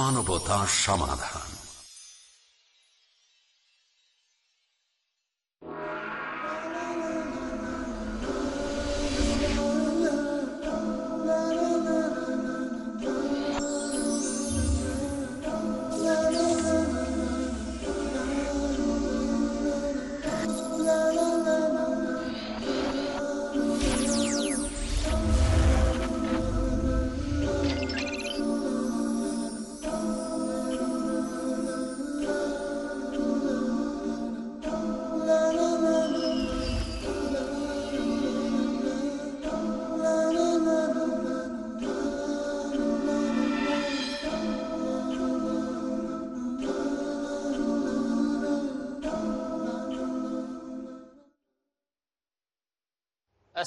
মানবতা সমাধান।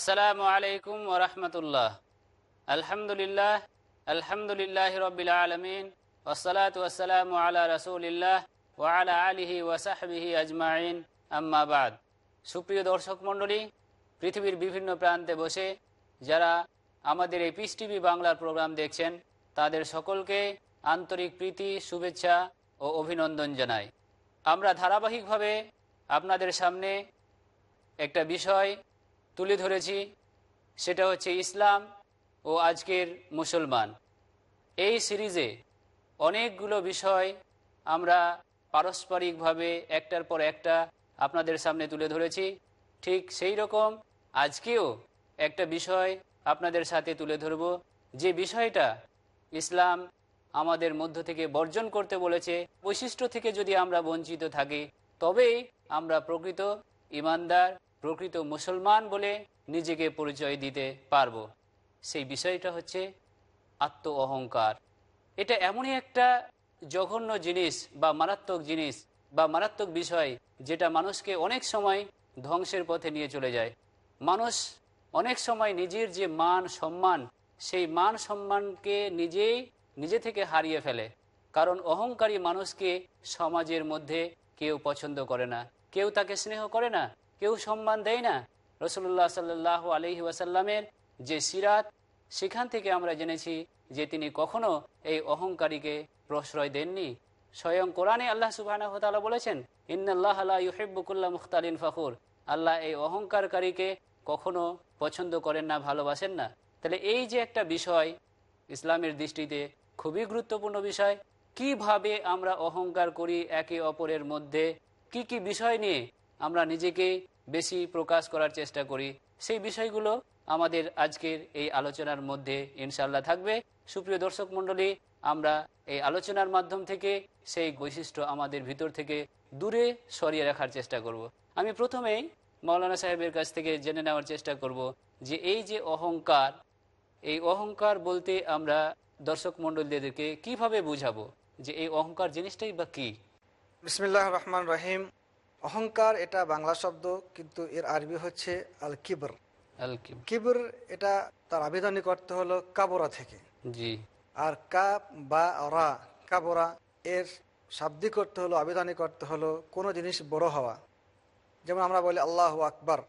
আসসালামু আলাইকুম ওরহমতুল্লাহ আলহামদুলিল্লাহ আলহামদুলিল্লাহ রবিল আলমিন ওসলাত ওসালাম আলা রসুলিল্লাহ ওয়ালা আলিহি ওয়াসাহবিহি আজমাইন। আম্মাবাদ সুপ্রিয় দর্শক মণ্ডলী, পৃথিবীর বিভিন্ন প্রান্তে বসে যারা আমাদের এই পিস টিভি বাংলার প্রোগ্রাম দেখছেন, তাদের সকলকে আন্তরিক প্রীতি, শুভেচ্ছা ও অভিনন্দন জানাই। আমরা ধারাবাহিকভাবে আপনাদের সামনে একটা বিষয় তুলে ধরেছি, সেটা হচ্ছে ইসলাম ও আজকের মুসলমান। এই সিরিজে অনেকগুলো বিষয় আমরা পারস্পরিকভাবে একটার পর একটা আপনাদের সামনে তুলে ধরেছি। ঠিক সেই রকম আজকেও একটা বিষয় আপনাদের সাথে তুলে ধরব। যে বিষয়টা ইসলাম আমাদের মধ্য থেকে বর্জন করতে বলেছে, বৈশিষ্ট্য থেকে যদি আমরা বঞ্চিত থাকি, তবেই আমরা প্রকৃত ইমানদার প্রকৃত মুসলমান বলে নিজেকে পরিচয় দিতে পারব। সেই বিষয়টা হচ্ছে আত্ম অহংকার। এটা এমনই একটা জঘন্য জিনিস বা মারাত্মক জিনিস বা মারাত্মক বিষয় যেটা মানুষকে অনেক সময় ধ্বংসের পথে নিয়ে চলে যায়। মানুষ অনেক সময় নিজের যে মান সম্মান, সেই মান সম্মানকে নিজেই নিজে থেকে হারিয়ে ফেলে। কারণ অহংকারী মানুষকে সমাজের মধ্যে কেউ পছন্দ করে না, কেউ তাকে স্নেহ করে না কেউ সম্মান দেয় না। রসুল্লাহ সাল্লাহ আলহি ওয়াসাল্লামের যে সিরাত, সেখান থেকে আমরা জেনেছি যে তিনি কখনো এই অহংকারীকে প্রশ্রয় দেননি। স্বয়ং কোরআনে আল্লাহ সুবাহ বলেছেন ইন্নআল্লাহ মুখতালিন ফখুর। আল্লাহ এই অহংকারকারীকে কখনো পছন্দ করেন না, ভালোবাসেন না। তাহলে এই যে একটা বিষয়, ইসলামের দৃষ্টিতে খুবই গুরুত্বপূর্ণ বিষয়, কীভাবে আমরা অহংকার করি একে অপরের মধ্যে? কি কি বিষয় নিয়ে আমরা নিজেকে বেশি প্রকাশ করার চেষ্টা করি। সেই বিষয়গুলো আমাদের আজকের এই আলোচনার মধ্যে ইনশাল্লাহ থাকবে। সুপ্রিয় দর্শক মণ্ডলী, আমরা এই আলোচনার মাধ্যম থেকে সেই বৈশিষ্ট্য আমাদের ভিতর থেকে দূরে সরিয়ে রাখার চেষ্টা করব। আমি প্রথমেই মৌলানা সাহেবের কাছ থেকে জেনে নেওয়ার চেষ্টা করব যে এই যে অহংকার, এই অহংকার বলতে আমরা দর্শক মণ্ডলীদেরকে কীভাবে বুঝাবো যে এই অহংকার জিনিসটাই বা কি? বিসমিল্লাহ রহমান রহিম। অহংকার এটা বাংলা শব্দ কিন্তু এর আরবি হচ্ছে আল কিবর আল কিবর এটা তার আবেদনিক অর্থ হলো কাবরা থেকে। জি। আর কা বা রা কাবরা এর শাব্দিক অর্থ হলো আবেদনিক অর্থ হলো কোনো জিনিস বড় হওয়া। যেমন আমরা বলি আল্লাহ আকবর।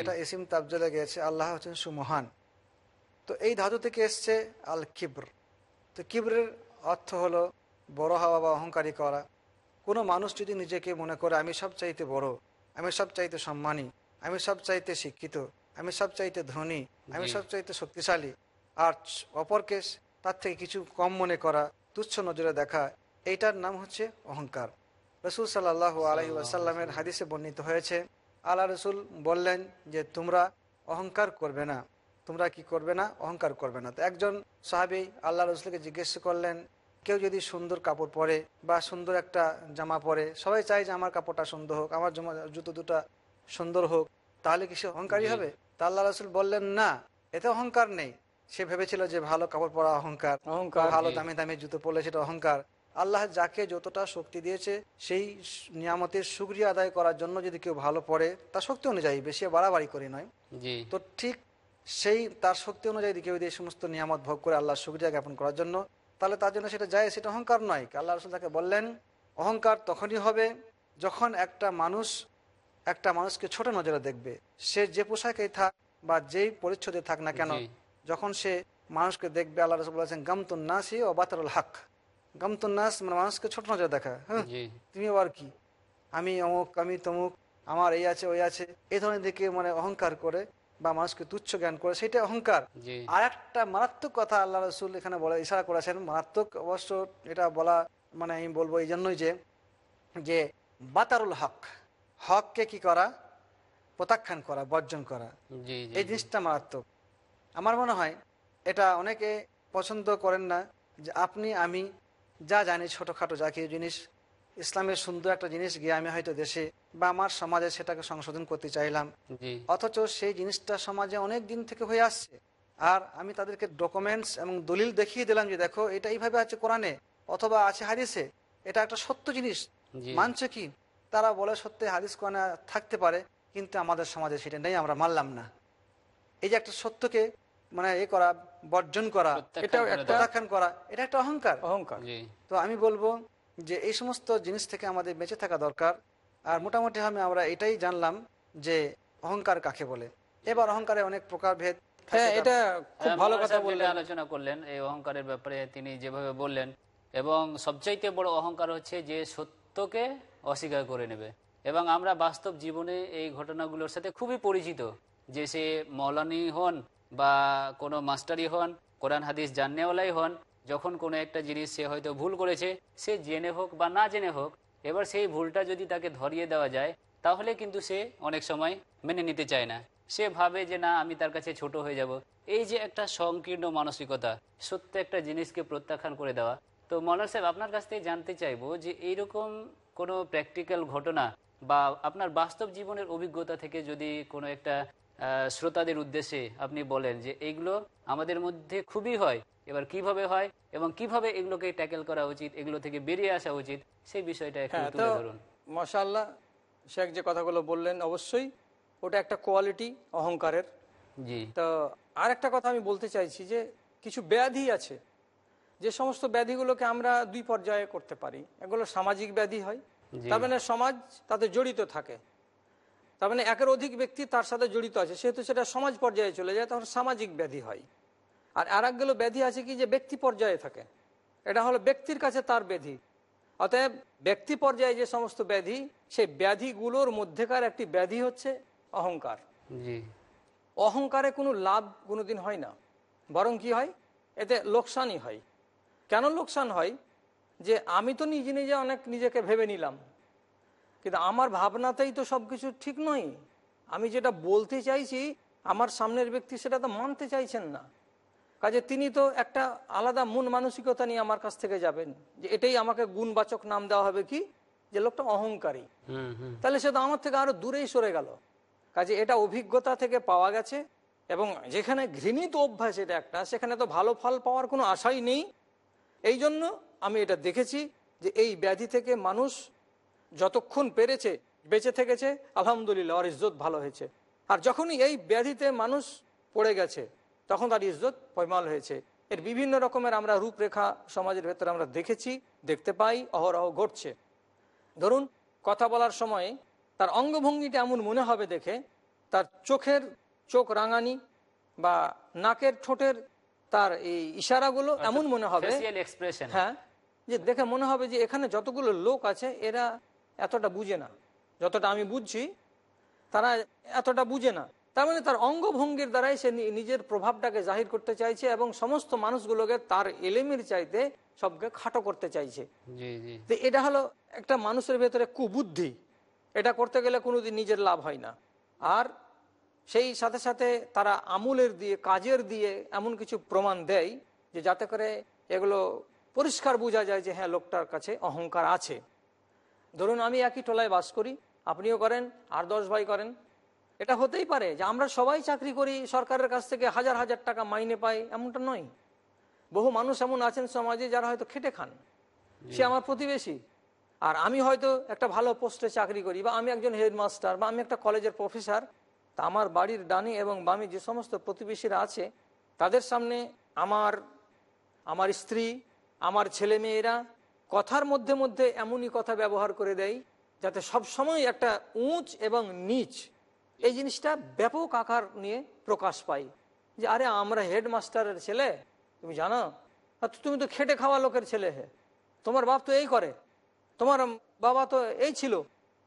এটা ইসিম তাবজলে গিয়েছে আল্লাহ হচ্ছেন সুমহান। তো এই ধাতু থেকে এসছে আল কিবর তো কিবরের অর্থ হলো বড় হওয়া বা অহংকারী করা। কোনো মানুষ যদি নিজেকে মনে করে আমি সব চাইতে বড় আমি সব চাইতে সম্মানী আমি সব চাইতে শিক্ষিত আমি সব চাইতে ধনী আমি সব চাইতে শক্তিশালী আর অপরকে তার থেকে কিছু কম মনে করা তুচ্ছ নজরে দেখা এইটার নাম হচ্ছে অহংকার। রসুল সাল্লাহ আলহি আসাল্লামের হাদিসে বর্ণিত হয়েছে আল্লাহ রসুল বললেন যে তোমরা অহংকার করবে না তোমরা কি করবে না? অহংকার করবে না। তো একজন সাহাবি আল্লাহ রসুলকে জিজ্ঞেস করলেন কেউ যদি সুন্দর কাপড় পরে বা সুন্দর একটা জামা পরে সবাই চায় যে আমার কাপড়টা সুন্দর হোক আমার জামা জুতো দুটা সুন্দর হোক তাহলে কি সে অহংকারী হবে? তা আল্লাহ রসুল বললেন না এতে অহংকার নেই। সে ভেবেছিল যে ভালো কাপড় পরা অহংকার অহংকার ভালো দামি দামি জুতো পরলে সেটা অহংকার। আল্লাহ যাকে যতটা শক্তি দিয়েছে সেই নিয়ামতের সুক্রিয়া আদায় করার জন্য যদি কেউ ভালো পড়ে তার শক্তি অনুযায়ী বেশি বাড়াবাড়ি করে নয়। তো ঠিক সেই তার শক্তি অনুযায়ী কেউ যদি এই সমস্ত নিয়ামত ভোগ করে আল্লাহ সুক্রিয়া জ্ঞাপন করার জন্য তাহলে তার জন্য সেটা যায় সেটা অহংকার নয়। আল্লাহ রসুল তাকে বললেন অহংকার তখনই হবে যখন একটা মানুষ একটা মানুষকে ছোট নজরে দেখবে। সে যে পোশাকেই থাক বা যেই পরিচ্ছদে থাক না কেন যখন সে মানুষকে দেখবে আল্লাহ রসুল বলেছেন গামতুন নাসি ও বাতারুল হক। গামতুন নাস মানে মানুষকে ছোট নজরে দেখা হ্যাঁ? তুমি আবার কি? আমি অমুক আমি তমুক আমার এই আছে ওই আছে। এই ধরনের দিকে মানে অহংকার করে বা মানুষকে তুচ্ছ জ্ঞান করে সেটা অহংকার। আর একটা মারাত্মক কথা আল্লাহ রসুল এখানে বলে ইশারা করেছেন মারাত্মক অবশ্য এটা বলা মানে আমি বলব এই জন্যই যে যে বাতারুল হক হককে কি করা? প্রত্যাখ্যান করা বর্জন করা। এই জিনিসটা মারাত্মক। আমার মনে হয় এটা অনেকে পছন্দ করেন না যে আপনি আমি যা জানি ছোটোখাটো যা কিছু জিনিস ইসলামের সুন্দর একটা জিনিস গিয়ে আমি হয়তো দেশে বা আমার সমাজে সেটাকে সংশোধন করতে চাইলাম। অথচ সেই জিনিসটা সমাজে অনেক দিন থেকে হয়ে আসছে। আর আমি তাদেরকে ডকুমেন্টস এবং দলিল দেখিয়ে দিলাম যে দেখো এটা এইভাবে আছে কোরআনে অথবা আছে হাদিসে। এটা একটা সত্য জিনিস। জি। মানছে কি? তারা বলে সত্যি হাদিস কোরআনে থাকতে পারে কিন্তু আমাদের সমাজে সেটা নেই আমরা মানলাম না। এই যে একটা সত্যকে মানে এ করা বর্জন করা। প্রত্যাখ্যান করা এটা একটা অহংকার। অহংকার। তো আমি বলব যে এই সমস্ত জিনিস থেকে আমাদের বেঁচে থাকা দরকার। আর মোটামুটি আমি আমরা এটাই জানলাম যে অহংকার কাকে বলে। এবার অহংকারে অনেক প্রকারভেদ থাকে। হ্যাঁ এটা খুব হ্যাঁ, ভালো কথা বললেন। আলোচনা করলেন এই অহংকারের ব্যাপারে তিনি যেভাবে বললেন এবং সবচাইতে বড় অহংকার হচ্ছে যে সত্যকে অস্বীকার করে নেবে। এবং আমরা বাস্তব জীবনে এই ঘটনাগুলোর সাথে খুবই পরিচিত যে সে মৌলানি হন বা কোনো মাস্টারই হন কোরআন হাদিস জাননেওয়ালাই হন যখন কোনো একটা জিনিস সে হয়তো ভুল করেছে, সে জেনে হোক বা না জেনে হোক, এবার সেই ভুলটা যদি তাকে ধরিয়ে দেওয়া যায়, তাহলে কিন্তু সে অনেক সময় মেনে নিতে চায় না। সে ভাবে যে, না, আমি তার কাছে ছোট হয়ে যাব। এই যে একটা সংকীর্ণ মানসিকতা, সত্য একটা জিনিসকে প্রত্যাখ্যান করে দেওয়া, তো মনোজ সাহেব, আপনার কাছ থেকে জানতে চাইব যে, এইরকম কোনো প্র্যাকটিক্যাল ঘটনা বা আপনার বাস্তব জীবনের অভিজ্ঞতা থেকে যদি কোনো একটা শ্রোতাদের উদ্দেশ্যে আপনি বলেন যে এইগুলো আমাদের মধ্যে খুবই হয়। এবার কীভাবে হয় এবং কীভাবে এগুলোকে ট্যাকেল করা উচিত এগুলো থেকে বেরিয়ে আসা উচিত সেই বিষয়টা একটু হ্যাঁ তুলে ধরুন। মাশাল্লাহ শেখ যে কথাগুলো বললেন অবশ্যই ওটা একটা কোয়ালিটি অহংকারের। জি। তো আর একটা কথা আমি বলতে চাইছি যে কিছু ব্যাধি আছে যে সমস্ত ব্যাধিগুলোকে আমরা দুই পর্যায়ে করতে পারি। এগুলো সামাজিক ব্যাধি হয় তার মানে সমাজ তাতে জড়িত থাকে। তার মানে একের অধিক ব্যক্তি তার সাথে জড়িত আছে সেহেতু সেটা সমাজ পর্যায়ে চলে যায় তখন সামাজিক ব্যাধি হয়। আর আর একগুলো ব্যাধি আছে কি যে ব্যক্তি পর্যায়ে থাকে। এটা হলো ব্যক্তির কাছে তার ব্যাধি। অতএব ব্যক্তি পর্যায়ে যে সমস্ত ব্যাধি সেই ব্যাধিগুলোর মধ্যেকার একটি ব্যাধি হচ্ছে অহংকার। জি। অহংকারে কোনো লাভ কোনোদিন হয় না। বরং কি হয়? এতে লোকসানই হয়। কেন লোকসান হয়? যে আমি তো নিজে নিজে অনেক নিজেকে ভেবে নিলাম। কিন্তু আমার ভাবনাতেই তো সব কিছু ঠিক নয়। আমি যেটা বলতে চাইছি আমার সামনের ব্যক্তি সেটা তো মানতে চাইছেন না। কাজে তিনি তো একটা আলাদা মন মানসিকতা নিয়ে আমার কাছ থেকে যাবেন। যে এটাই আমাকে গুণবাচক নাম দেওয়া হবে কি? যে লোকটা অহংকারী। তাহলে সে তো আমার থেকে আরও দূরেই সরে গেল। কাজে এটা অভিজ্ঞতা থেকে পাওয়া গেছে এবং যেখানে ঘৃণিত অভ্যাস এটা একটা সেখানে তো ভালো ফল পাওয়ার কোনো আশাই নেই। এই জন্য আমি এটা দেখেছি যে এই ব্যাধি থেকে মানুষ যতক্ষণ পেরেছে বেঁচে থেকেছে আলহামদুলিল্লাহ ওর ইজ্জত ভালো হয়েছে। আর যখনই এই ব্যাধিতে মানুষ পড়ে গেছে তখন তার ইজ্জত পয়মাল হয়েছে। এর বিভিন্ন রকমের আমরা রূপরেখা সমাজের ভেতরে আমরা দেখেছি দেখতে পাই অহরহ ঘটছে। ধরুন কথা বলার সময় তার অঙ্গভঙ্গিটা এমন মনে হবে দেখে তার চোখের চোখ রাঙানি বা নাকের ঠোঁটের তার এই ইশারাগুলো এমন মনে হবে হ্যাঁ যে দেখে মনে হবে যে এখানে যতগুলো লোক আছে এরা এতটা বুঝে না। যতটা আমি বুঝছি তারা এতটা বুঝে না। তার মানে তার অঙ্গভঙ্গির দ্বারাই সে নিজের প্রভাবটাকে জাহির করতে চাইছে এবং সমস্ত মানুষগুলোকে তার এলেমের চাইতে সবকে খাটো করতে চাইছে। তো এটা হলো একটা মানুষের ভেতরে কুবুদ্ধি। এটা করতে গেলে কোনোদিন নিজের লাভ হয় না। আর সেই সাথে সাথে তারা আমুলের দিয়ে কাজের দিয়ে এমন কিছু প্রমাণ দেয় যে যাতে করে এগুলো পরিষ্কার বোঝা যায় যে হ্যাঁ লোকটার কাছে অহংকার আছে। ধরুন আমি একই টোলায় বাস করি আপনিও করেন আর দশ ভাই করেন। এটা হতেই পারে যে আমরা সবাই চাকরি করি, সরকারের কাছ থেকে হাজার হাজার টাকা মাইনে পাই, এমনটা নয়। বহু মানুষ এমন আছেন সমাজে যারা হয়তো খেটে খান। সে আমার প্রতিবেশী। আর আমি হয়তো একটা ভালো পোস্টে চাকরি করি, বা আমি একজন হেডমাস্টার, বা আমি একটা কলেজের প্রফেসর, তা আমার বাড়ির ডানে এবং বামে যে সমস্ত প্রতিবেশীরা আছে, তাদের সামনে আমার আমার স্ত্রী, আমার ছেলে মেয়েরা কথার মধ্যে মধ্যে এমনই কথা ব্যবহার করে দেয়, যাতে সব সময় একটা উঁচ এবং নিচ এই জিনিসটা ব্যাপক আকার নিয়ে প্রকাশ পাই যে আরে আমরা হেডমাস্টারের ছেলে তুমি জানো? আর তুমি তো খেটে খাওয়া লোকের ছেলে হে। তোমার বাপ তো এই করে। তোমার বাবা তো এই ছিল।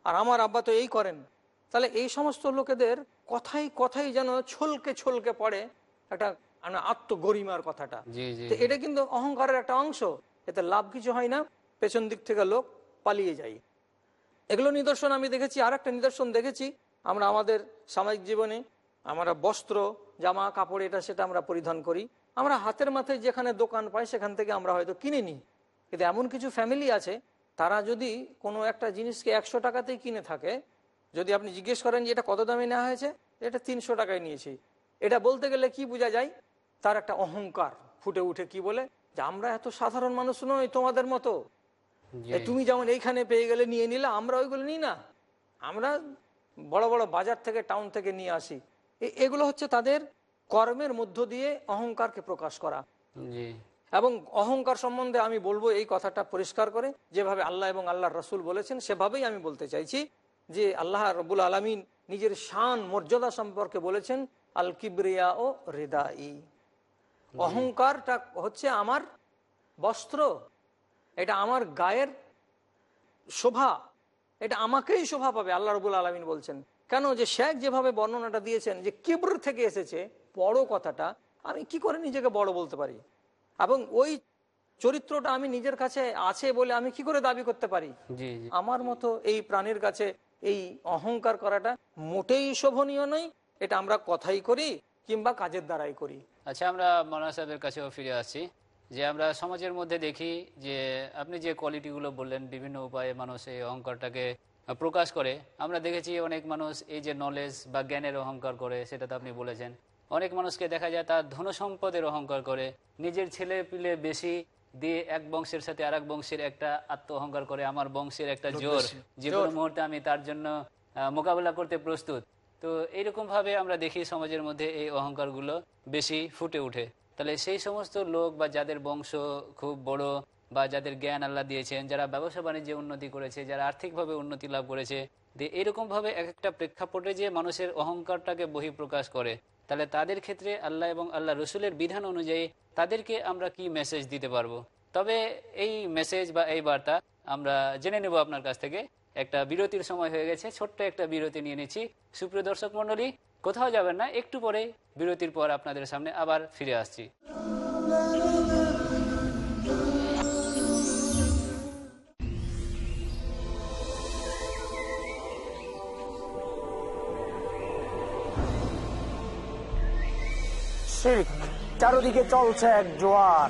আর আমার আব্বা তো এই করেন। তাহলে এই সমস্ত লোকেদের কথাই কথাই যেন ছলকে ছলকে পড়ে একটা মানে আত্মগরিমার কথাটা। তো এটা কিন্তু অহংকারের একটা অংশ। এতে লাভ কিছু হয় না। পেছন দিক থেকে লোক পালিয়ে যায়। এগুলো নিদর্শন আমি দেখেছি আর একটা নিদর্শন দেখেছি। আমরা আমাদের সামাজিক জীবনে আমরা বস্ত্র জামা কাপড় এটা সেটা আমরা পরিধান করি। আমরা হাতের মাথায় যেখানে দোকান পাই সেখান থেকে আমরা হয়তো কিনে নিই। কিন্তু এমন কিছু ফ্যামিলি আছে তারা যদি কোনো একটা জিনিসকে একশো টাকাতেই কিনে থাকে যদি আপনি জিজ্ঞেস করেন যে এটা কত দামে নেওয়া হয়েছে এটা তিনশো টাকায় নিয়েছি। এটা বলতে গেলে কি বোঝা যায়? তার একটা অহংকার ফুটে উঠে কি বলে? যে আমরা এত সাধারণ মানুষ নই তোমাদের মতো। তুমি যেমন এইখানে পেয়ে গেলে নিয়ে নিলে আমরা ওইগুলো নিই না। আমরা বড় বড় বাজার থেকে টাউন থেকে নিয়ে আসি। এ- এগুলো হচ্ছে তাদের কর্মের মধ্য দিয়ে অহংকারকে প্রকাশ করা। এবং অহংকার সম্বন্ধে আমি বলব এই কথাটা পরিষ্কার করে যেভাবে আল্লাহ এবং আল্লাহ রসুল বলেছেন সেভাবেই আমি বলতে চাইছি যে আল্লাহ রবুল আলমিন নিজের শান মর্যাদা সম্পর্কে বলেছেন আল কিবরিয়া ও রেদাই। অহংকারটা হচ্ছে আমার বস্ত্র এটা আমার গায়ের শোভা এটা আমাকেই শোভা পাবে আল্লাহ রবুল আলমিন বলছেন। কেন যে শেখ যেভাবে বর্ণনাটা দিয়েছেন যে কিবর থেকে এসেছে বড় কথাটা আমি কি করে নিজেকে বড় বলতে পারি? এবং ওই চরিত্রটা আমি নিজের কাছে আছে বলে আমি কি করে দাবি করতে পারি? আমার মতো এই প্রাণীর কাছে এই অহংকার করাটা মোটেই শোভনীয় নয় এটা আমরা কথাই করি কিংবা কাজের দ্বারাই করি। আচ্ছা আমরা মৌলানা সাহেবের কাছেও ফিরে আসছি যে আমরা সমাজের মধ্যে দেখি যে আপনি যে কোয়ালিটিগুলো বললেন বিভিন্ন উপায়ে মানুষ এই অহংকারটাকে প্রকাশ করে আমরা দেখেছি অনেক মানুষ এই যে নলেজ বা জ্ঞানের অহংকার করে সেটা তো আপনি বলেছেন। অনেক মানুষকে দেখা যায় তার ধন সম্পদের অহংকার করে নিজের ছেলে পিলে বেশি দিয়ে এক বংশের সাথে আরেক বংশের একটা আত্ম অহংকার করে আমার বংশের একটা জোর যে কোনো মুহূর্তে আমি তার জন্য মোকাবেলা করতে প্রস্তুত। তো এইরকম ভাবে আমরা দেখি সমাজের মধ্যে এই অহংকারগুলো বেশি ফুটে ওঠে তাহলে সেই সমস্ত লোক বা যাদের বংশ খুব বড় বা যাদের জ্ঞান আল্লাহ দিয়েছেন, যারা ব্যবসা বাণিজ্যে উন্নতি করেছে, যারা আর্থিকভাবে উন্নতি লাভ করেছে যে এরকম ভাবে এক একটা প্রেক্ষাপটে যে মানুষের অহংকারটাকে বহিঃপ্রকাশ করে, তাহলে তাদের ক্ষেত্রে আল্লাহ এবং আল্লাহ রসুলের বিধান অনুযায়ী তাদেরকে আমরা কি মেসেজ দিতে পারব? তবে এই মেসেজ বা এই বার্তা আমরা জেনে নেব আপনার কাছ থেকে। একটা বিরতির সময় হয়ে গেছে, ছোট্ট একটা বিরতি নিয়ে নিচ্ছি। সুপ্রিয় দর্শক মন্ডলী কোথাও যাবেন না, একটু পরে বিরতির পর আপনাদের সামনে আবার ফিরে আসছি। চারদিকে চলছে এক জোয়ার।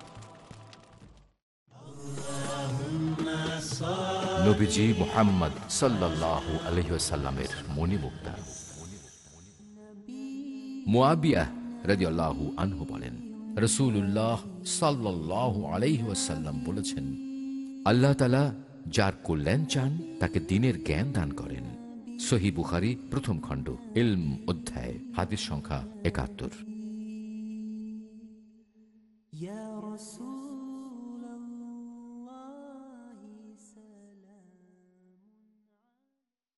নবীজি মোহাম্মদ সাল্লাহ আলহিসাল্লামের মণিমুক্তা। মোয়াবিয়া রাজিয়াল্লাহু আনহু বলেন রসুল্লাহ সাল্লাহ আলহিহাসাল্লাম বলেছেন, আল্লাহ তালা যার কল্যাণ চান, তাকে দিনের জ্ঞান দান করেন। সহি বুখারি প্রথম খণ্ড, ইলম অধ্যায়, হাদিস সংখ্যা একাত্তর।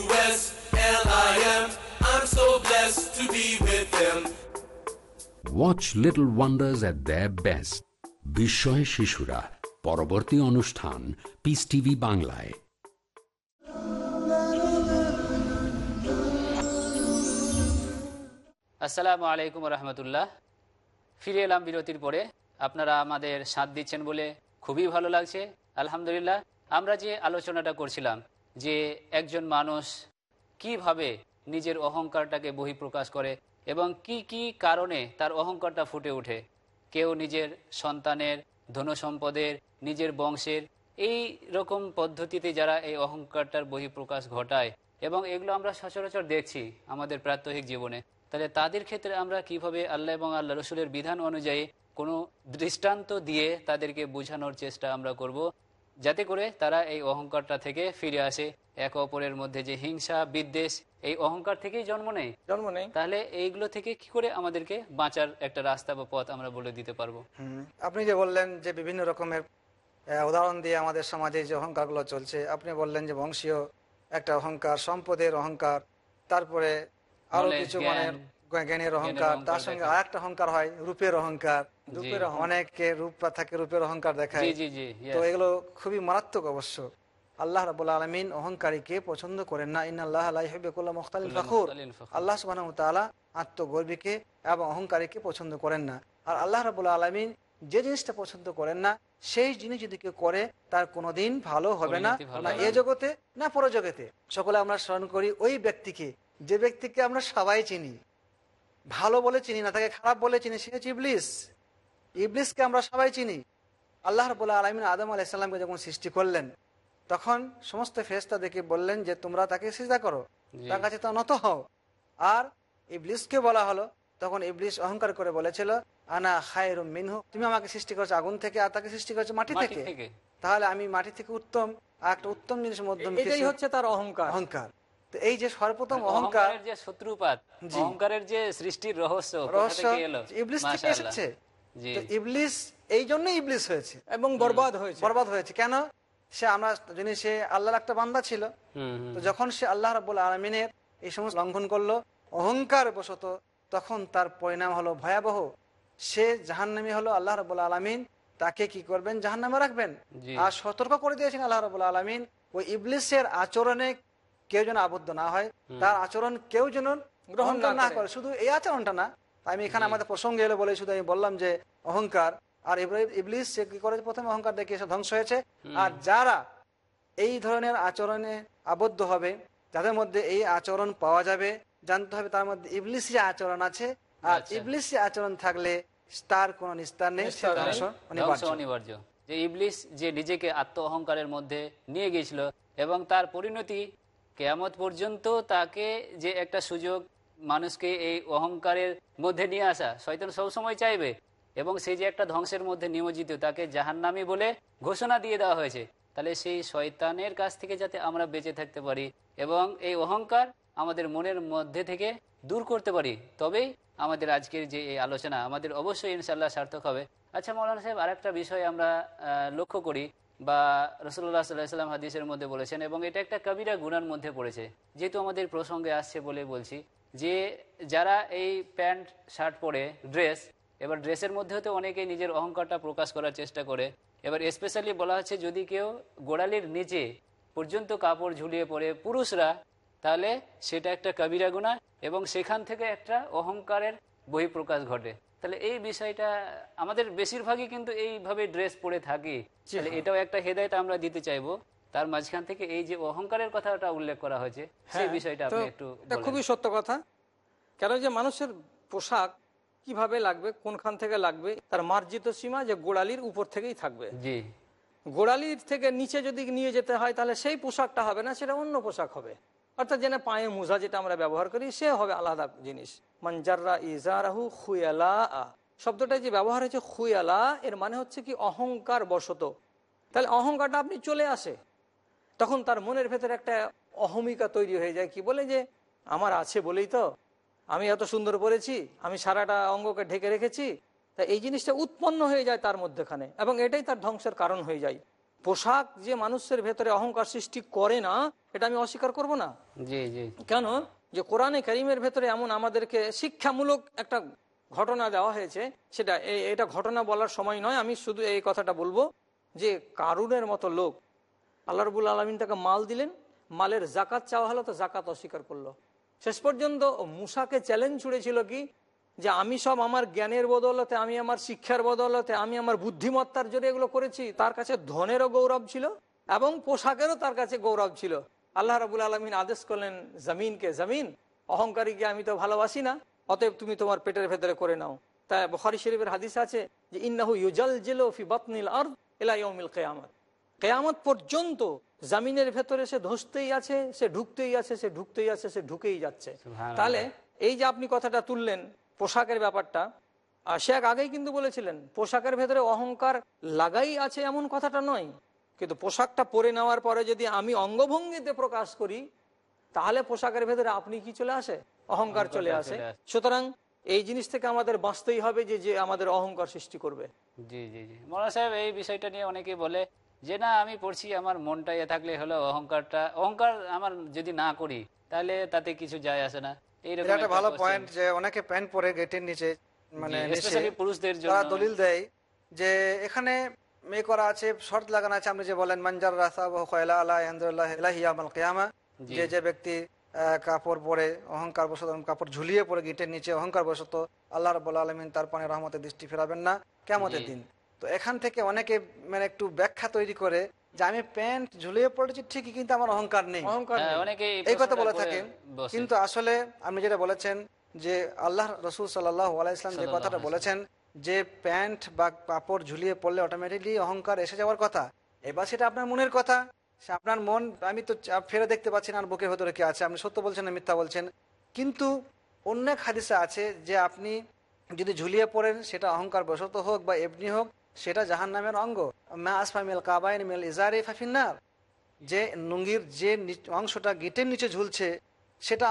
M-U-S-L-I-M. I'm so blessed to be with him. Watch little wonders at the best বিস্ময় শিশুরা পরবর্তী অনুষ্ঠান পিস টিভি বাংলায় আসসালামু আলাইকুম রহমতুল্লাহ। ফিরে এলাম বিরতির পরে। আপনারা আমাদের সাথ দিচ্ছেন বলে খুবই ভালো লাগছে। আলহামদুলিল্লাহ আমরা যে আলোচনাটা করছিলাম যে একজন মানুষ কীভাবে নিজের অহংকারটাকে বহিঃপ্রকাশ করে এবং কি কি কারণে তার অহংকারটা ফুটে ওঠে। কেউ নিজের সন্তানের, ধনসম্পদের, নিজের বংশের এই রকম পদ্ধতিতে যারা এই অহংকারটার বহিঃপ্রকাশ ঘটায় এবং এগুলো আমরা সচরাচর দেখছি আমাদের প্রাত্যহিক জীবনে, তাহলে তাদের ক্ষেত্রে আমরা কীভাবে আল্লাহ এবং আল্লাহ রসুলের বিধান অনুযায়ী কোনো দৃষ্টান্ত দিয়ে তাদেরকে বোঝানোর চেষ্টা আমরা করব যাতে করে তারা এই অহংকারটা থেকে ফিরে আসে। এক অপরের মধ্যে যে হিংসা বিদ্বেষ এই অহংকার থেকেই জন্ম নেয়। জন্ম নেই তাহলে এইগুলো থেকে কি করে আমাদেরকে বাঁচার একটা রাস্তা বা পথ আমরা বলে দিতে পারব? আপনি যে বললেন যে বিভিন্ন রকমের উদাহরণ দিয়ে আমাদের সমাজে যে অহংকারগুলো চলছে আপনি বললেন যে বংশীয় একটা অহংকার সম্পদের অহংকার তারপরে আরও কিছু মানে জ্ঞানের অহংকার তার সঙ্গে। আর একটা অহংকার হয় রূপের অহংকার। রূপের অনেকে রূপ থাকে রূপের অহংকার দেখায়. তো এগুলো খুবই মারাত্মক অবশ্য। আল্লাহ রাবুল আলমিন অহংকারীকে পছন্দ করেন না। ইন আল্লাহ মুখতালিন ফাখুর। মুখতালিন ফাখুর। আল্লাহ সুবাহ তালা আত্মগর্বীকে এবং অহংকারীকে পছন্দ করেন না। আর আল্লাহ রাবুল আলমিন যে জিনিসটা পছন্দ করেন না সেই জিনিস যদি কেউ করে তার কোনোদিন ভালো হবে না। না এ জগতে না পরজগতে। সকলে আমরা স্মরণ করি ওই ব্যক্তিকে। যে ব্যক্তিকে আমরা সবাই চিনি। ভালো বলে চিনি না তাকে খারাপ বলে চিনি সে হচ্ছে ইবলিস। ইবলিসকে আমরা সবাই চিনি। আল্লাহ রবুল্লা আলমিন আদম আলাইসাল্লামকে যখন সৃষ্টি করলেন তখন সমস্ত ফেরেশতা দেখে বললেন যে তোমরা তাকে সিজদা করো তার কাছে তো নত হও। আর ইবলিসকে বলা হলো তখন ইবলিস অহংকার করে বলেছিল আনা খায়রুম মিনহু তুমি আমাকে সৃষ্টি করেছ আগুন থেকে আর তাকে সৃষ্টি করেছ মাটি থেকে। তাহলে আমি মাটি থেকে উত্তম আর একটা উত্তম জিনিসের মধ্যে এটাই হচ্ছে তার অহংকার। অহংকার। তো এই যে সর্বপ্রথম অহংকার যে শত্রুপাত অহংকারের যে সৃষ্টির রহস্য রহস্য ইবলিস থেকে এসেছে। ইবলিস এই জন্যই ইবলিস হয়েছে এবং বরবাদ হয়েছে। বরবাদ হয়েছে। কেন? সে আমরা যিনি সে আল্লাহর একটা বান্দা ছিল। তো যখন সে আল্লাহ রাবুল আলমিনের এই সমস্ত লঙ্ঘন করল অহংকার বশত তখন তার পরিণাম হলো ভয়াবহ। সে জাহান্নামি হলো আল্লাহ রাবুল আলমিন। তাকে কি করবেন? জাহান্নামে রাখবেন। আর সতর্ক করে দিয়েছেন আল্লাহ রাবুল আলমিন। ওই ইবলিসের আচরণে কেউ যেন আবদ্ধ না হয় তার আচরণ কেউ যেন গ্রহণ না করে। করে। শুধু এই আচরণটা না আমি এখানে আমাদের প্রসঙ্গে এলো বলে শুধু আমি বললাম যে অহংকার আর ইবলিস সে কি করেছে? প্রথমে অহংকার দেখিয়ে সে ধ্বংস হয়েছে। আর যারা এই ধরনের আচরণে আবদ্ধ হবে যাদের মধ্যে এই আচরণ পাওয়া যাবে জানতে হবে তার মধ্যে ইবলিসি আচরণ আছে। আর আচ্ছা। ইবলিসি আচরণ থাকলে তার কোনো নিস্তার নেই অনিবার্য। যে ইবলিস যে নিজেকে আত্ম অহংকারের মধ্যে নিয়ে গিয়েছিল এবং তার পরিণতি কেয়ামত পর্যন্ত তাকে যে একটা সুযোগ মানুষকে এই অহংকারের মধ্যে নিয়ে আসা, শয়তান সবসময় চাইবে এবং সেই যে একটা ধ্বংসের মধ্যে নিয়োজিত তাকে জাহান্নামি বলে ঘোষণা দিয়ে দেওয়া হয়েছে। তাহলে সেই শয়তানের কাছ থেকে যাতে আমরা বেঁচে থাকতে পারি এবং এই অহংকার আমাদের মনের মধ্যে থেকে দূর করতে পারি, তবেই আমাদের আজকের যে এই আলোচনা আমাদের অবশ্যই ইনশাল্লাহ সার্থক হবে। আচ্ছা মৌলানা সাহেব, আরেকটা বিষয় আমরা লক্ষ্য করি। বা রসুল্লাহ সাল্লাহ সাল্লাম হাদিসের মধ্যে বলেছেন, এবং এটা একটা কবিরা গুণার মধ্যে পড়েছে। যেহেতু আমাদের প্রসঙ্গে আসছে বলে বলছি, যে যারা এই প্যান্ট, শার্ট পরে ড্রেস, এবার ড্রেসের মধ্যেও তো অনেকেই নিজের অহংকারটা প্রকাশ করার চেষ্টা করে। এবার স্পেশালি বলা হচ্ছে, যদি কেউ গোড়ালির নিচে পর্যন্ত কাপড় ঝুলিয়ে পড়ে পুরুষরা, তাহলে সেটা একটা কবিরা গুণা এবং সেখান থেকে একটা অহংকারের বহিঃপ্রকাশ ঘটে। তাহলে এই বিষয়টা আমাদের বেশিরভাগই কিন্তু এইভাবে ড্রেস পরে থাকি। তাহলে এটাও একটা হেদায়ত আমরা দিতে চাইব। তার মাঝখান থেকে এই যে অহংকারের কথাটা উল্লেখ করা হয়েছে সেই হ্যাঁ, বিষয়টা আপনি একটু এটা খুবই সত্য কথা। কেন যে মানুষের পোশাক কীভাবে লাগবে কোনখান থেকে লাগবে তার মার্জিত সীমা যে গোড়ালির উপর থেকেই থাকবে। জি। গোড়ালির থেকে নিচে যদি নিয়ে যেতে হয় তাহলে সেই পোশাকটা হবে না সেটা অন্য পোশাক হবে। অর্থাৎ যেন পায়ে মোজা যেটা আমরা ব্যবহার করি, সে হবে আলাদা জিনিস। মঞ্জাররা ইজারাহু খুয়ালা শব্দটা যে ব্যবহার হয়েছে খুয়ালা, এর মানে হচ্ছে কি অহংকার বশত। তাহলে অহংকারটা আপনি চলে আসে। তখন তার মনের ভেতরে একটা অহমিকা তৈরি হয়ে যায়। কি বলে যে, আমার আছে বলেই তো। আমি এত সুন্দর পড়েছি, আমি সারাটা অঙ্গকে ঢেকে রেখেছি। তা এই জিনিসটা উৎপন্ন হয়ে যায় তার মধ্যেখানে, এবং এটাই তার ধ্বংসের কারণ হয়ে যায়। পোশাক যে মানুষের ভেতরে অহংকার সৃষ্টি করে না এটা আমি অস্বীকার করব না। জি জি। কেন? যে কোরআনে করিমের ভেতরে এমন আমাদেরকে শিক্ষামূলক একটা ঘটনা দেওয়া হয়েছে সেটা এটা ঘটনা বলার সময় নয় আমি শুধু এই কথাটা বলব যে কারুনের মতো লোক আল্লাহ রবুল আলমিন তাকে মাল দিলেন মালের জাকাত চাওয়া হলো তো জাকাত অস্বীকার করল। শেষ পর্যন্ত মুসাকে চ্যালেঞ্জ ছুড়েছিল কি? যে আমি সব আমার জ্ঞানের বদলতে আমি আমার শিক্ষার বদলতে আমি আমার বুদ্ধিমত্তার জোরে এগুলো করেছি তার কাছে ধনেরও গৌরব ছিল এবং পোশাকেরও তার কাছে গৌরব ছিল। আল্লাহ রবুল আলমিন আদেশ করলেন জমিনকে জমিন অহংকারীকে আমি তো ভালোবাসি না অতএব তুমি তোমার পেটের ভেতরে করে নাও। তাই বখারি শরীফের হাদিস আছে যে ইন্নাহু ইউজাল জেলো ফি বাতনিল আর এলাইমিল কেয়ামত। কেয়ামত পর্যন্ত জামিনের ভেতরে সে ধসতেই আছে সে ঢুকতেই আছে সে ঢুকতেই আছে সে ঢুকেই যাচ্ছে। তাহলে এই যে আপনি কথাটা তুললেন পোশাকের ব্যাপারটা সে আগেই কিন্তু বলেছিলেন পোশাকের ভেতরে অহংকার লাগাই আছে এমন কথাটা নয়। কিন্তু পোশাকটা পরে নেওয়ার পরে যদি আমি অঙ্গভঙ্গিতে প্রকাশ করি তাহলে পোশাকের ভেতরে আপনি কি চলে আসে? অহংকার চলে আসে। সুতরাং এই জিনিস থেকে আমাদের বাঁচতেই হবে যে যে আমাদের অহংকার সৃষ্টি করবে। জি জি জি। মৌলানা সাহেব এই বিষয়টা নিয়ে অনেকেই বলে যে না আমি পড়ছি আমার মনটা এ থাকলে হলো অহংকারটা। অহংকার আমার যদি না করি তাহলে তাতে কিছু যায় আসে না। এইরকম একটা একটা ভালো পয়েন্ট যে অনেকে প্যান্ট পরে গেটের নিচে মানে পুরুষদের জন্য। দলিল দেয় যে এখানে মেয়ে করা আছে শর্ত লাগানো আছে। আপনি যে বলেন মঞ্জার রাসা খয়লা আল্লাহ ইলাহিয়ামাল কিয়ামা। যে যে ব্যক্তি কাপড় পরে অহংকার বশত কাপড় ঝুলিয়ে পরে গিটের নিচে অহংকার বশত আল্লাহ রব আলমিন তার পানে রহমতের দৃষ্টি ফেরাবেন না কেমতের দিন। তো এখান থেকে অনেকে মানে একটু ব্যাখ্যা তৈরি করে যে আমি প্যান্ট ঝুলিয়ে পড়েছি ঠিকই কিন্তু আমার অহংকার নেই। অহংকার হ্যাঁ, নেই। এই কথা বলে থাকেন। কিন্তু আসলে আপনি যেটা বলেছেন যে আল্লাহ রসুল সাল্লাহ আলাইসলাম যে কথাটা বলেছেন যে প্যান্ট বা কাপড় ঝুলিয়ে পড়লে অটোমেটিকলি অহংকার এসে যাওয়ার কথা, এবার সেটা আপনার মনের কথা। সে আপনার মন, আমি তো ফেরে দেখতে পাচ্ছি না আর বুকের ভেতরে কে আছে, আপনি সত্য বলছেন না মিথ্যা বলছেন। কিন্তু অন্য এক হাদিসে আছে যে আপনি যদি ঝুলিয়ে পড়েন, সেটা অহংকার বশত হোক বা এমনি হোক, সেটা জাহান নামের অঙ্গ। মা আসফা কাবাইন মিল ইজারে ফাফিন্নার। যে নুঙ্গির যে অংশটা গেটের নিচে ঝুলছে, সেটা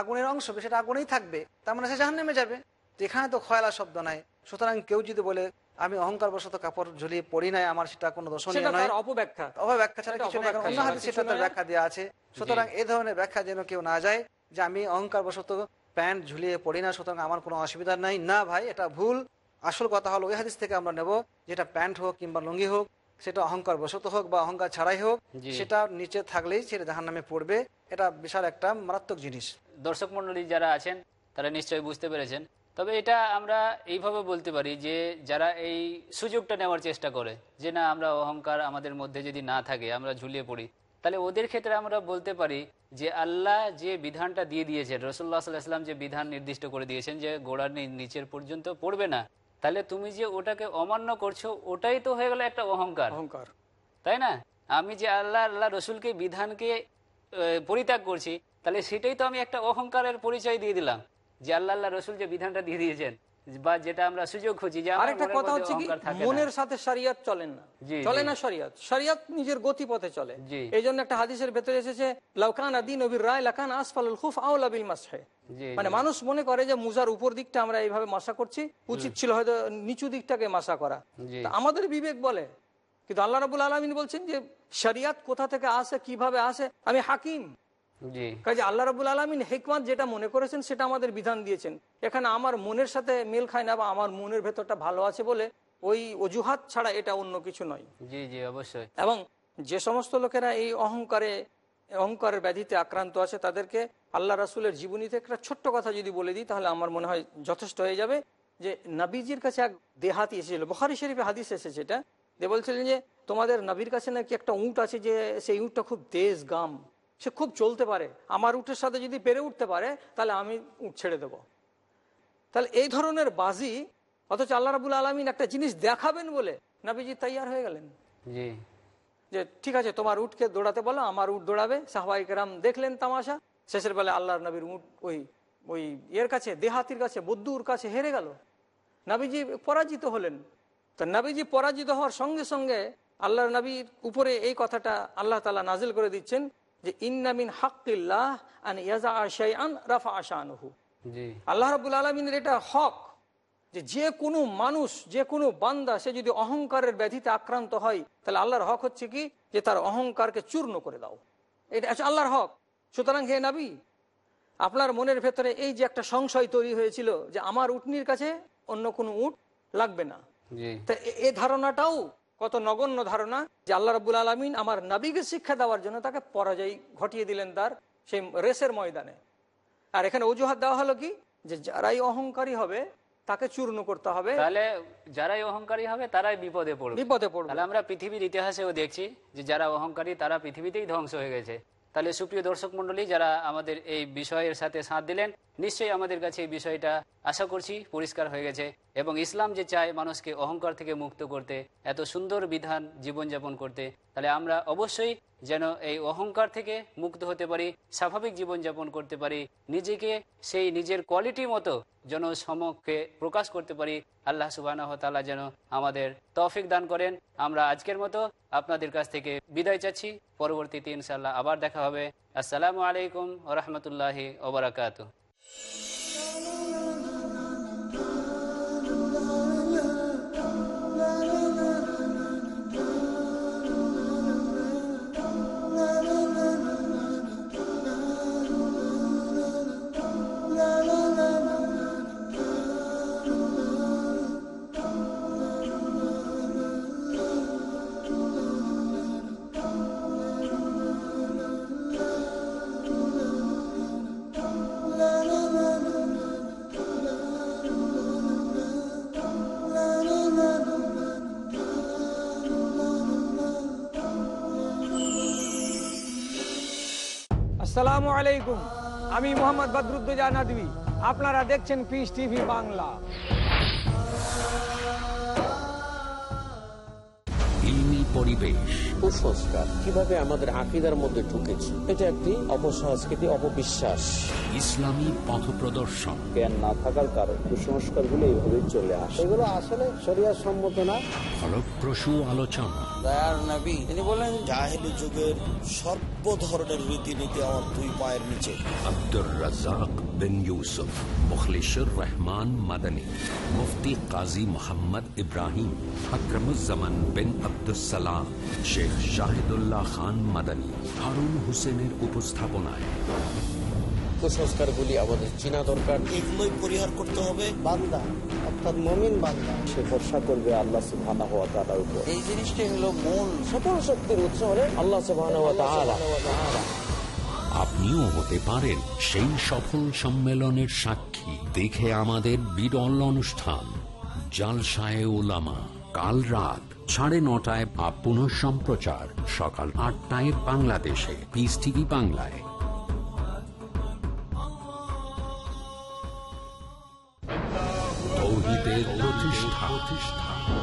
আগুনের অংশ, সেটা আগুনেই থাকবে। তার মানে সে জাহান নেমে যাবে এখানে তো খয়লা শব্দ নাই। সুতরাং কেউ যদি বলে আমি অহংকার বশত কাপড় ঝুলিয়ে পড়ি নাই আমার সেটা কোনো দর্শনীয় নয়। অপব্যাখ্যা। অপব্যাখ্যা ছাড়া কিছু অপব্যাখ্যা। অন্য কিছু সেটা তার ব্যাখ্যা দেওয়া আছে। সুতরাং এই ধরনের ব্যাখ্যা যেন কেউ না যায় যে আমি অহংকার বশত প্যান্ট ঝুলিয়ে পড়ি না সুতরাং আমার কোনো অসুবিধা নাই। না ভাই এটা ভুল। আসল কথা হলো ওই হাদিস থেকে আমরা নেব যেটা প্যান্ট হোক কিংবা লুঙ্গি হোক সেটা অহংকার বশত হোক বা অহংকার ছাড়াই হোক। সেটা নিচে থাকলেই সেটা জাহান নামে পড়বে। এটা বিশাল একটা মারাত্মক জিনিস। দর্শক মন্ডলী যারা আছেন তারা নিশ্চয়ই বুঝতে পেরেছেন। তবে এটা আমরা এইভাবে বলতে পারি যে যারা এই সুযোগটা নেওয়ার চেষ্টা করে যে না আমরা অহংকার আমাদের মধ্যে যদি না থাকে আমরা ঝুলিয়ে পড়ি তাহলে ওদের ক্ষেত্রে আমরা বলতে পারি যে আল্লাহ যে বিধানটা দিয়ে দিয়েছেন রসুল্লাহ সাল্লাহাম যে বিধান নির্দিষ্ট করে দিয়েছেন যে গোড়ার নিচের পর্যন্ত পড়বে না তাহলে তুমি যে ওটাকে অমান্য করছ ওটাই তো হয়ে গেল একটা অহংকার। অহংকার। তাই না? আমি যে আল্লাহ আল্লাহ রসুলকে বিধানকে পরিত্যাগ করছি তাহলে সেটাই তো আমি একটা অহংকারের পরিচয় দিয়ে দিলাম। যে আল্লাহ আল্লাহ রসুল যে বিধানটা দিয়ে দিয়েছেন বা যেটা আমরা সুযোগ খুঁজি যে আরেকটা মনের কথা হচ্ছে কি অহংকার থাকে না। মনের সাথে শরিয়াত চলেন না। চলে না শরিয়াত? শরিয়াত নিজের গতিপথে চলে। এই জন্য একটা হাদিসের ভেতরে এসেছে লাউকান আদিন নবীর রায় লাকান আসফালুল খুফ আউলা বিল মাসহে। মানে মানুষ মনে করে যে মুজার উপর দিকটা আমরা এইভাবে মাসা করছি উচিত ছিল হয়তো নিচু দিকটাকে মাসা করা। আমাদের বিবেক বলে কিন্তু আল্লাহ রাবুল আলমিন বলছেন যে শরিয়াত কোথা থেকে আসে কীভাবে আসে? আমি হাকিম। কাজে আল্লাহ রাবুল আলমিন হেকমাত যেটা মনে করেছেন সেটা আমাদের বিধান দিয়েছেন। এখানে আমার মনের সাথে মেল খায় না বা আমার মনের ভেতরটা ভালো আছে বলে ওই অজুহাত ছাড়া এটা অন্য কিছু নয়। জি জি অবশ্যই। এবং যে সমস্ত লোকেরা এই অহংকারে অহংকারের ব্যাধিতে আক্রান্ত আছে তাদেরকে আল্লাহ রাসুলের জীবনীতে একটা ছোট্ট কথা যদি বলে দিই তাহলে আমার মনে হয় যথেষ্ট হয়ে যাবে। যে নাবিজির কাছে এক দেহাতি এসেছিল বখারি শরীফে হাদিস এসেছে এটা। যে বলছিলেন যে তোমাদের নবীর কাছে নাকি একটা উঁট আছে যে সেই উঁটটা খুব দেশ গাম। সে খুব চলতে পারে। আমার উটের সাথে যদি পেরে উঠতে পারে তাহলে আমি উঠ ছেড়ে দেবো। তাহলে এই ধরনের বাজি অথচ আল্লাহ রাবুল আলমিন একটা জিনিস দেখাবেন বলে নাবিজি তৈয়ার হয়ে গেলেন। যে ঠিক আছে তোমার উঠকে দৌড়াতে বলো আমার উঠ দৌড়াবে সাহবাই কেরাম দেখলেন তামাশা। শেষের বেলা আল্লাহর নবীর উঠ ওই ওই ইয়ের কাছে দেহাতির কাছে বদ্যুর কাছে হেরে গেল। নাবিজি পরাজিত হলেন। তো নাবিজি পরাজিত হওয়ার সঙ্গে সঙ্গে আল্লাহর নবীর উপরে এই কথাটা আল্লাহ তালা নাজিল করে দিচ্ছেন। যে ইন্নামিন হাক্কিল্লাহ আন ইয়াজা আশাইআন রাফা আশানুহু জি। আল্লাহ রাবুল আলমিনের এটা হক যে যে কোনো মানুষ যে কোনো বান্দা সে যদি অহংকারের ব্যাধিতে আক্রান্ত হয় তাহলে আল্লাহর হক হচ্ছে কি? যে তার অহংকারকে চূর্ণ করে দাও। এটা হচ্ছে আল্লাহর হক। সুতরাং হে নাবি আপনার মনের ভেতরে এই যে একটা সংশয় তৈরি হয়েছিল যে আমার উটনির কাছে অন্য কোনো উট লাগবে না। তা এ ধারণাটাও কত নগণ্য ধারণা যে আল্লাহ রাবুল আলমিন আমার নাবিকে শিক্ষা দেওয়ার জন্য তাকে পরাজয় ঘটিয়ে দিলেন তার সেই রেসের ময়দানে। আর এখানে অজুহাত দেওয়া হলো কি? যে যারাই অহংকারী হবে তাকে চূর্ণ করতে হবে। তাহলে যারাই অহংকারী হবে তারাই বিপদে পড়বে। বিপদে পড়বে। তাহলে আমরা পৃথিবীর ইতিহাসেও দেখছি যে যারা অহংকারী তারা পৃথিবীতেই ধ্বংস হয়ে গেছে। তাহলে সুপ্রিয় দর্শক মন্ডলী যারা আমাদের এই বিষয়ের সাথে সাথ দিলেন নিশ্চয়ই আমাদের কাছে এই বিষয়টা আশা করছি পরিষ্কার হয়ে গেছে এবং ইসলাম যে চায় মানুষকে অহংকার থেকে মুক্ত করতে, এত সুন্দর বিধান জীবনযাপন করতে, তাহলে আমরা অবশ্যই যেন এই অহংকার থেকে মুক্ত হতে পারি, স্বাভাবিক জীবনযাপন করতে পারি, নিজেকে সেই নিজের কোয়ালিটি মতো যেন সমক্ষে প্রকাশ করতে পারি। আল্লাহ সুবাহ তাআলা যেন আমাদের তৌফিক দান করেন। আমরা আজকের মতো আপনাদের কাছ থেকে বিদায় চাচ্ছি। পরবর্তীতে ইনশাল্লাহ আবার দেখা হবে। আসসালামু আলাইকুম ওরহমতুল্লাহি ওবরাকাত you আসসালামু আলাইকুম। আমি মোহাম্মদ বদরুদ্দোজা নাদবি। আপনারা দেখছেন পিস টিভি বাংলা। ইলমি পরিবেশ। কুসংস্কার কীভাবে আমাদের আকিদার মধ্যে ঢুকেছে? এটা একটি অপসংস্কৃতি অপবিশ্বাস। ইসলামী পথ প্রদর্শন। জ্ঞান না থাকার কারণে কুসংস্কারগুলো এইভাবে চলে আসে। এগুলো আসলে শরিয়ার সম্মত না। ফলপ্রসূ আলোচনা। তিনি বলেন জাহেলি যুগের সর্ব ধরনের রীতিনীতি আমার দুই পায়ের নিচে। আব্দুর রাজাক বিন ইউসুফ মুখলিশুর রহমান মাদানী মুফতি কাজী মোহাম্মদ ইব্রাহিম আকরমুজ্জামান বিন আব্দুসালাম শেখ শাহিদুল্লাহ খান মাদানী হারুন হোসেনের উপস্থাপনায়। কুসংস্কারগুলি আমাদের চিনা দরকার। এগুলোই পরিহার করতে হবে বান্দা। অর্থাৎ মমিন বান্দা। সে ভরসা করবে আল্লাহ সুবহানাহু ওয়া তাআলার উপর। এই জিনিসটাই হলো মূল সকল শক্তির উৎস হলেন আল্লাহ সুবহানাহু ওয়া তাআলা। আপনিও হতে পারেন সেই সফল সম্মেলনের সাক্ষী। দেখে আমাদের বিরল অনুষ্ঠান। জালসায় ওলামা কাল রাত সাড়ে নটায় বা পুনঃ সম্প্রচার সকাল আটটায় বাংলাদেশে। পিস টিভি বাংলায়। প্রতিষ্ঠা